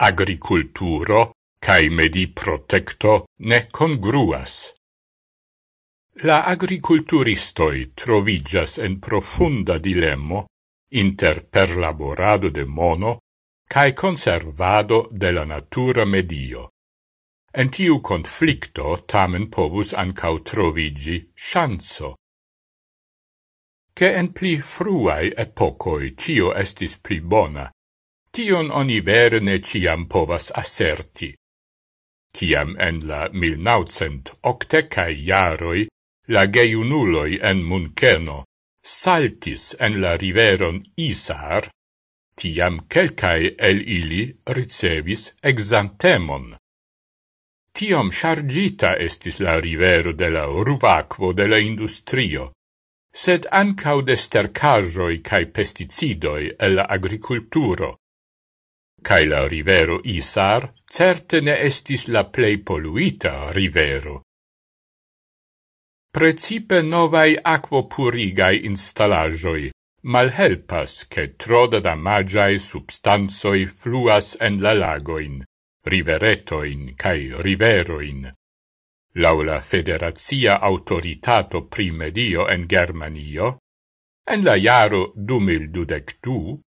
agriculturo cae mediprotecto ne congruas. La agriculturistoi trovigas en profunda dilemmo inter perlaborado de mono cae conservado de la natura medio. En tiu conflicto tamen povus ancau trovigi chanso. Che en pli fruai epocoi cio estis pli bona, tion oni vere ne ciam povas asserti. Ciam en la 1980-cae jaroi la geiunuloi en Munkeno saltis en la riveron Isar, tiam quelcae el ili ricevis exantemon. Tiam chargita estis la rivero de la rubacvo de la industrio, sed ancau de stercarroi cae pesticidoi el la agriculturo, cae la rivero Isar certe ne estis la plei poluita rivero. Precipe novai aquopurigai installajoi malhelpas che troda damagiae substanzoi fluas en la lagoin, riveretoin cae riveroin. Laula federazia autoritato primedio en Germanio, en la jaro 2022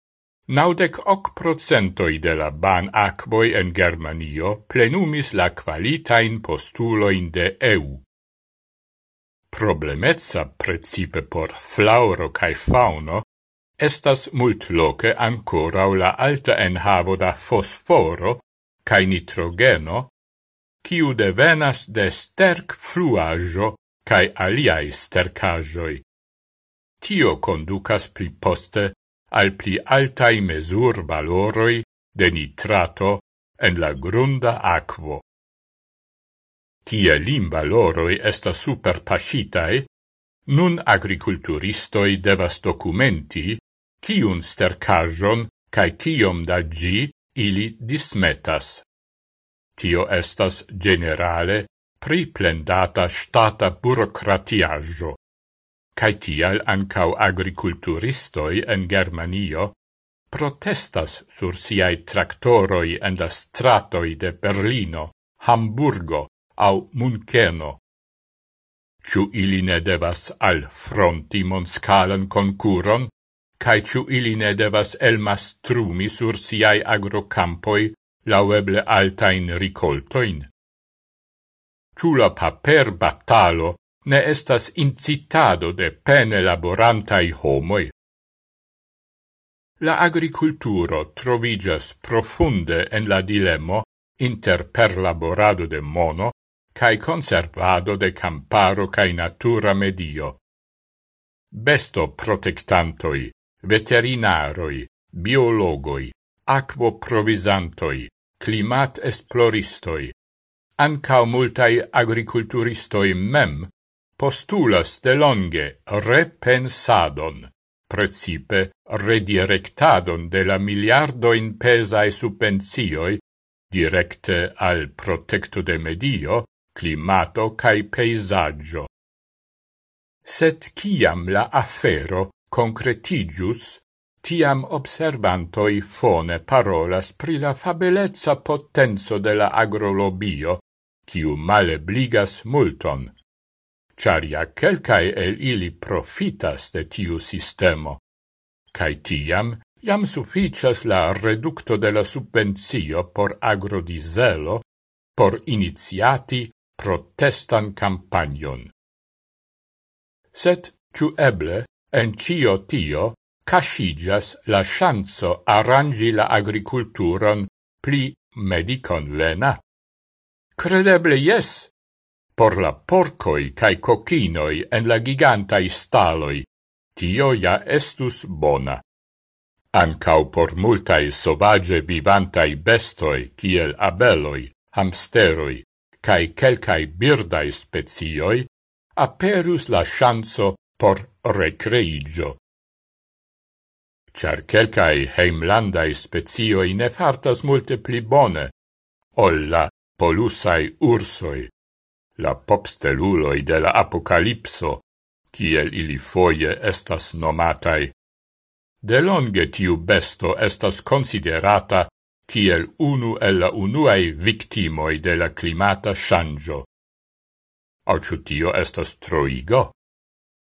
Naudec hoc procentoi de la ban acvoi en Germanio plenumis la qualitain postuloin de EU. Problemezza precipe por flauro cae fauno estas multloce ancora la alta enhavo da fosforo cae nitrogeno, ciu devenas de sterc fluajo cae aliai stercajoi. Tio conducas pli poste al pli altai mesur valoroi de nitrato en la grunda aquo. Kie lim valoroi esta super pascitae, nun agriculturistoi devas documenti cium stercajon cae cium da gi ili dismetas. Tio estas generale priplendata stata burocratiajo cae tial ancau agriculturistoi en Germanio protestas sur siai tractoroi en la stratoi de Berlino, Hamburgo au Munkeno. Ciu ili ne devas al fronti monscalan concuron, cae ciu ili ne devas elmastrumi sur siai agrocampoi laueble altain ricoltoin. Ciu la paper battalo ne estas incitado de pene laborantai homoi. La agriculturo trovigas profunde en la dilemo inter perlaborado de mono cae conservado de camparo cae natura medio. Besto protectantoi, veterinaroi, biologoi, aquo provisantoi, climat esploristoi, ancao multai agriculturistoi mem postulas de longe repensadon, precipe redirectadon de la miliardo in pesae subvenzioi directe al protecto de medio, climato cae peisaggio. Set ciam la affero concretigius, tiam observantoi fone parolas pri la fabelezza potenzo de la agrolobio, ciu male bligas multon, charia quelcae el ili profitas de tiu sistemo, cae tiam jam sufficias la reducto de la subvenzio por agrodiselo por iniziati protestan campagnon. Set, ciu eble, en cio tio, casigas la chanzo arrangi la agriculturon pli medicon lena? Credeble yes, por la porcoi cae cocinoi en la gigantai staloi, tio ja estus bona. Ancau por multae sovage vivantai bestoi, kiel abeloi, hamsteroi, cae quelcae birdae spezioi, aperus la chanzo por recreigio. Char quelcae heimlandae spezioi ne fartas multe pli bone, ol la ursoi, la popsteluloi de la apocalipso, kiel ili foie estas nomatai. Delonge tiu besto estas considerata kiel unu el la unuae victimoi de la climata shangio. Au tio estas troigo?